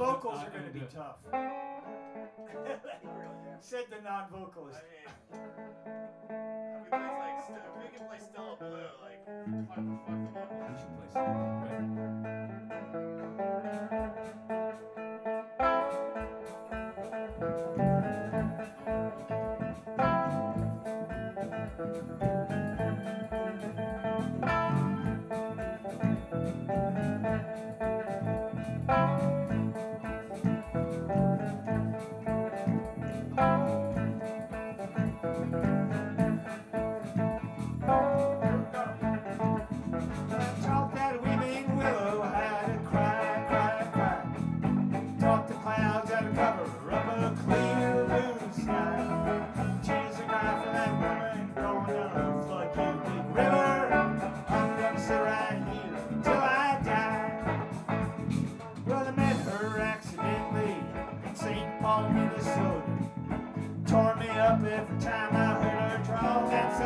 vocals are going to be tough. Said the non-vocalist. I mean, like st- we can play Stella Blue, like fuck, fuck the play Stella Blue.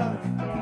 love.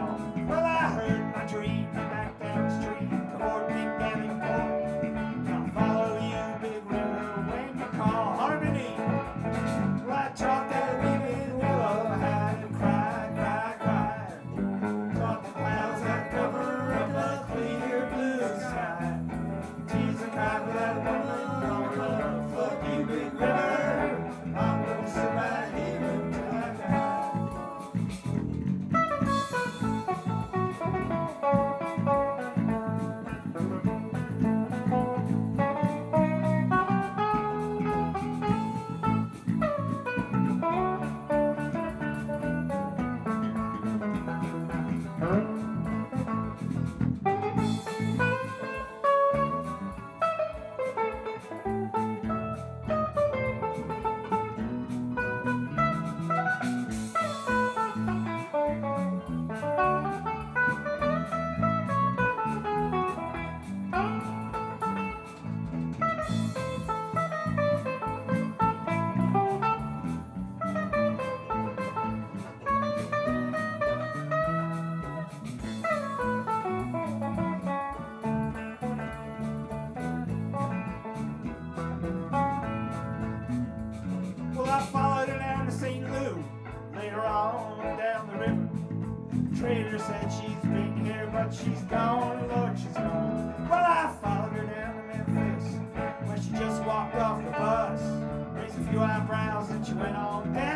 went on.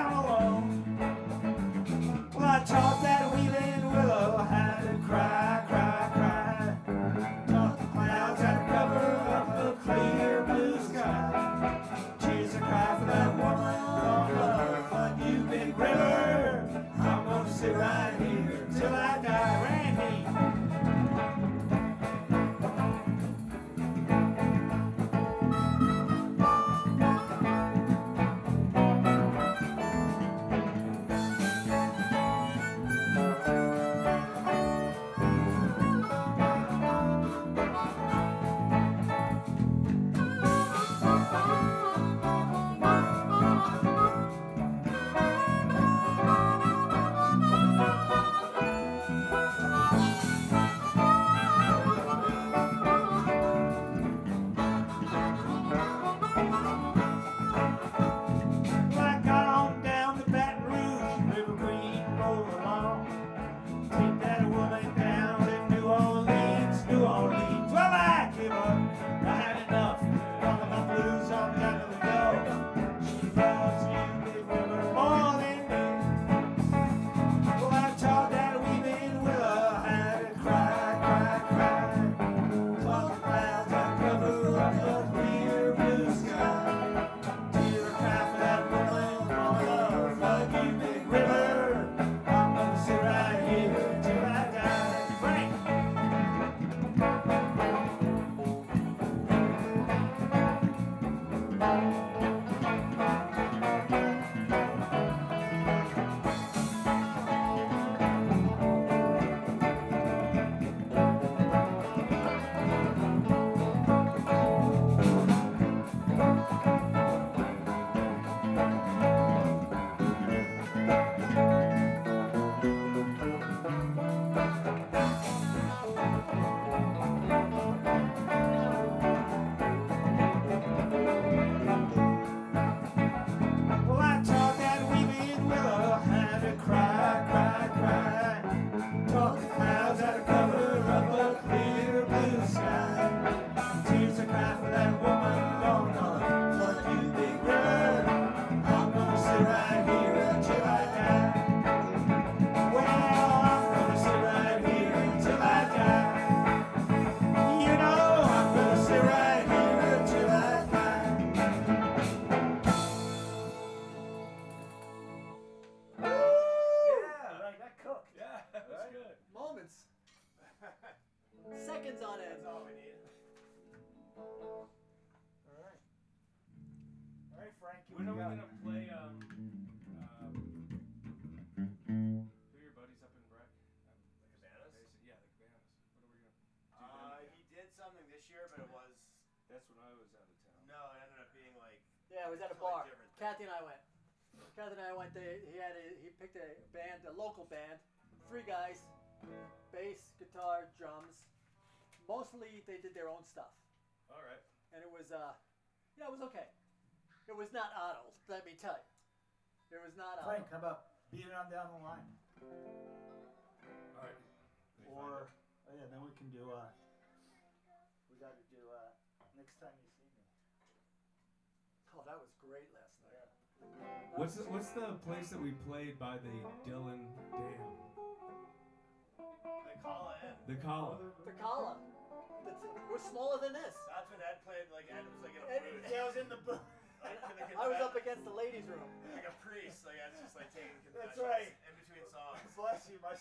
Seconds on end. That's all we need. All right. All right, Frankie. When are do we gonna play? Um, um, who are your buddies up in Breck? Um, The Cabanas? Basin- Yeah, the cabanas. What are we gonna? do Uh, he did something this year, but it was That's when I was out of town. no. It ended up being like Yeah, it was at a bar. different. Kathy and I went. Kathy and I went. They, he had a, he picked a band, a local band, three guys, bass, guitar, drums. Mostly they did their own stuff, All right. and it was uh, yeah, it was okay. It was not Otto, let me tell you. It was not Otto. Frank, how about beat it on down the line? All right. Let me find Or oh yeah, then we can do. uh We got to do uh next time you see me. Oh, that was great last night. What's the, what's the place that we played by the Dillon Dam? They call. The Kala. The Kala. That's, it was smaller than this. That's when Ed played. Like Ed was like in a Ed- booth. Yeah, I was in the booth. Like, I was up against the ladies' room. like a priest. Like I was just like taking confessions That's right. in between songs. Bless you, my.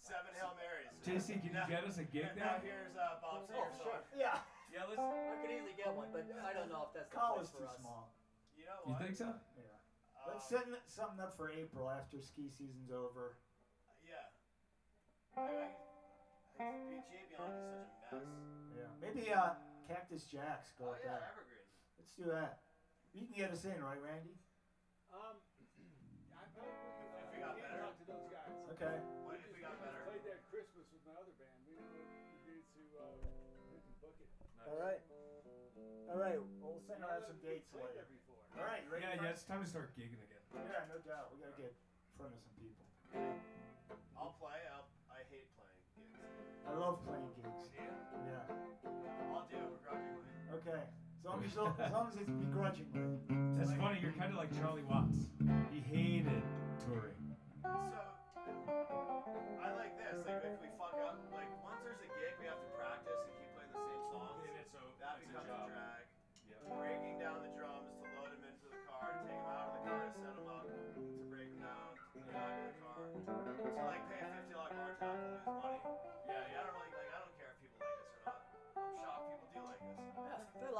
Seven Hail Marys. JC, can you Now- get us a gig and now here's uh, Bob Oh, Seger's sure. Yeah. Yeah, let's. I could easily get one, but I don't know if that's the College place for too us. small. You know You think so? Yeah. Um, Let's set something up for April after ski season's over. BJ Beyond is such a mess. Yeah. Maybe uh Cactus Jacks go Oh with yeah, that. Evergreen. Let's do that. You can get us in, right, Randy? Um, I probably, If we got better. talk to those guys. Okay. What if we got just better? played that Christmas with my other band. We, we, we to, uh, we can book it. All right. All right. We'll send out some dates played later. there before. All right. Ready? Yeah, Frank? yeah, it's time to start gigging again. Yeah, no doubt. We gotta get in front of some people. Love playing gigs. Yeah. Yeah. I'll do it begrudgingly. Okay. As long as, as long as it's begrudgingly. That's funny. You're kind of like Charlie Watts. He hated touring.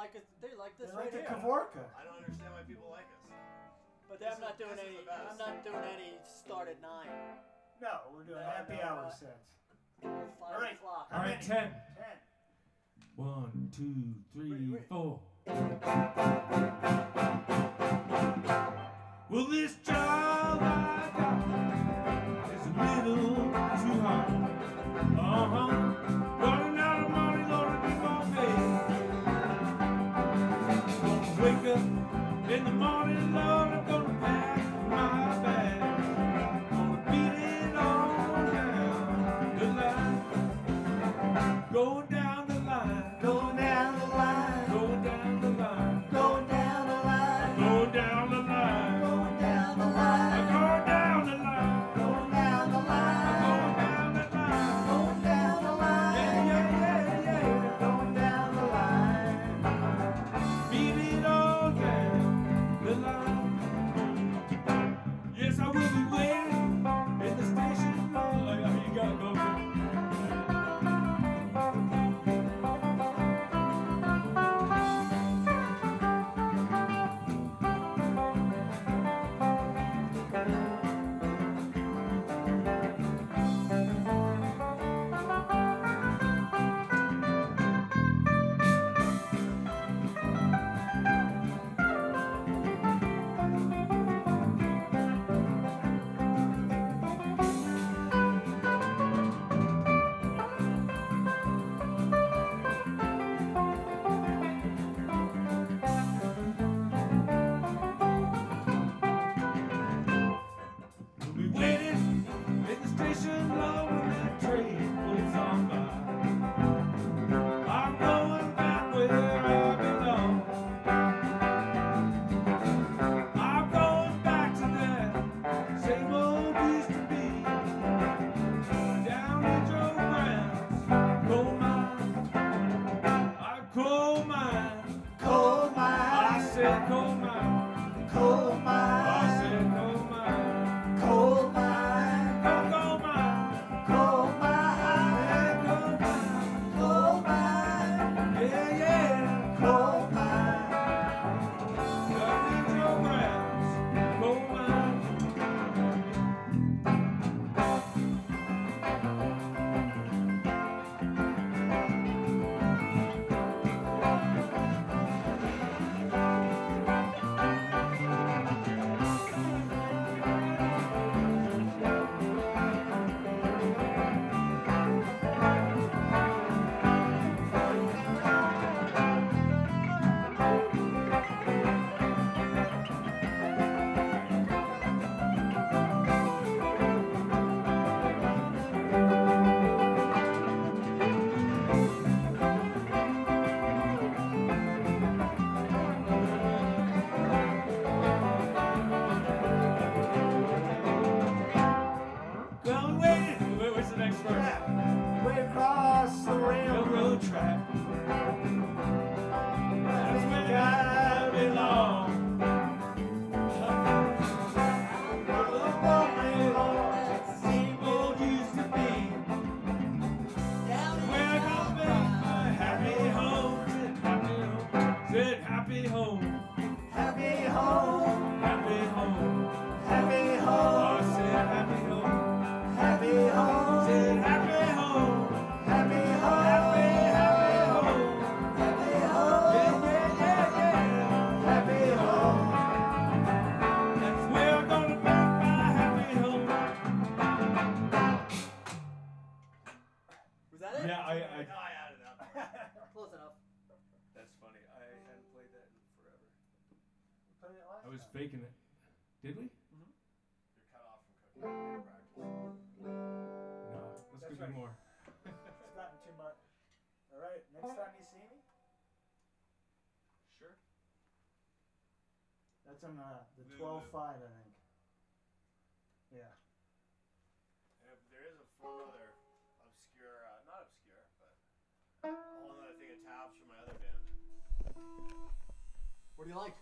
Like it. They like this They like right the here. Kavorka. I don't understand why people like us. But I'm not doing any. I'm not doing any start at nine. No, we're doing No, happy no, hour uh, sets. Five All right. o'clock. All right, many? ten. Ten. One, two, three, Wait, wait. four. In the morning, Lord, was time. faking it. Did we? You're cut off from cooking practice. No. Let's That's go do right. more. It's gotten too much. All right, next time you see me, Sure. that's on uh, the The- 12 5, I think. Yeah. And if there is a one other obscure, uh, not obscure, but a whole other thing of tabs from my other band. What do you like?